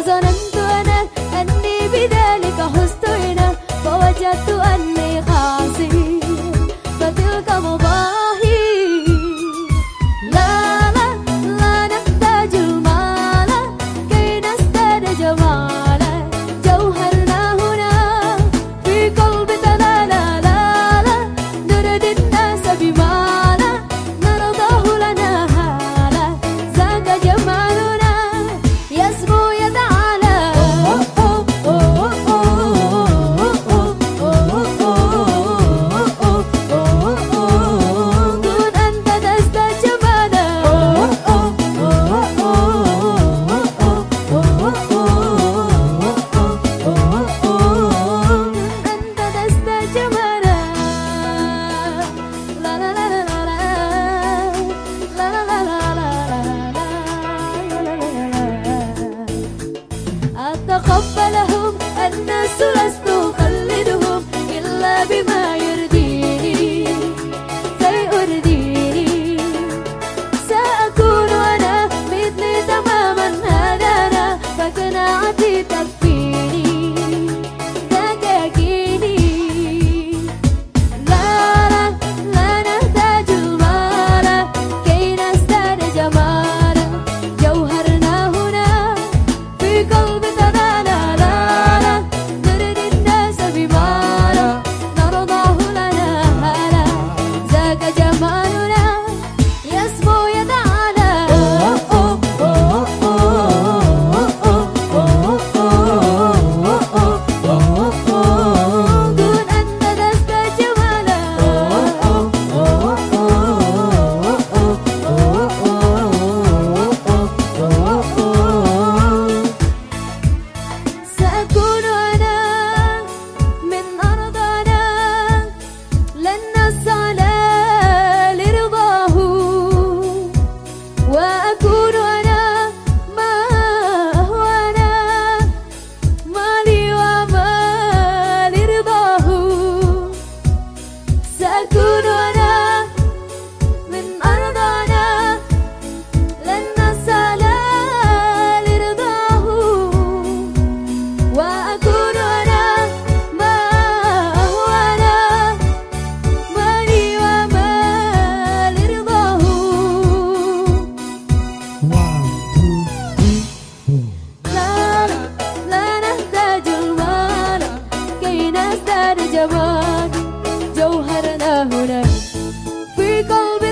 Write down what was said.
Cause I 好 جمال جوهرنا هنا في قلبي